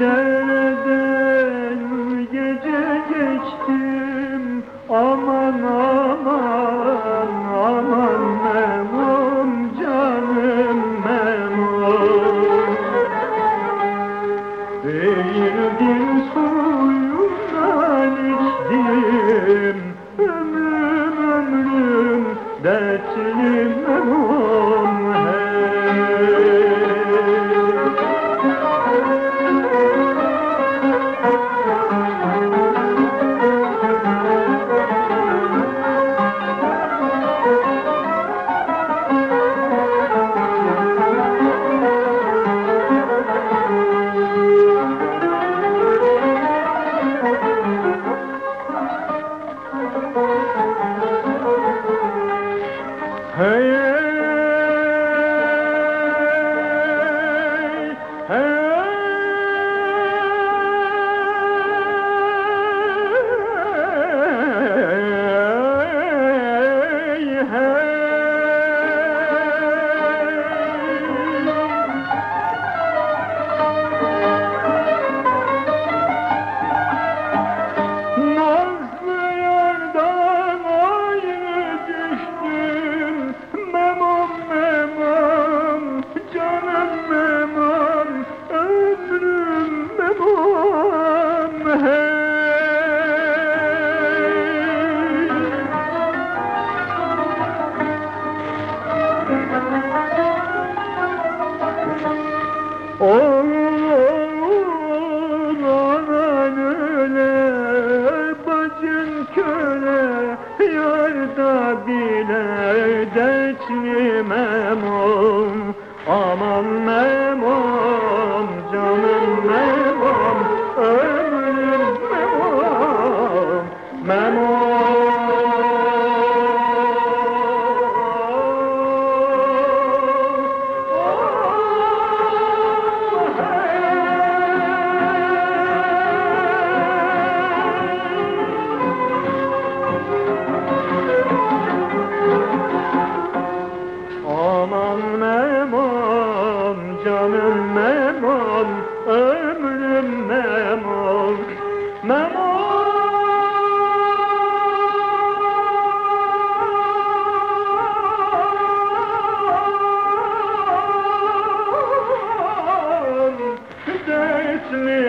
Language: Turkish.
derden gece geçtim aman aman Değildin suyundan içtim. Ömrüm ömrüm dertli memum Oğul anan öle, bacın köle, yarda bile dertli memum. Aman memum, canım memum, ömrüm memum, Aman canım memam, ömrüm memam, memam, dertli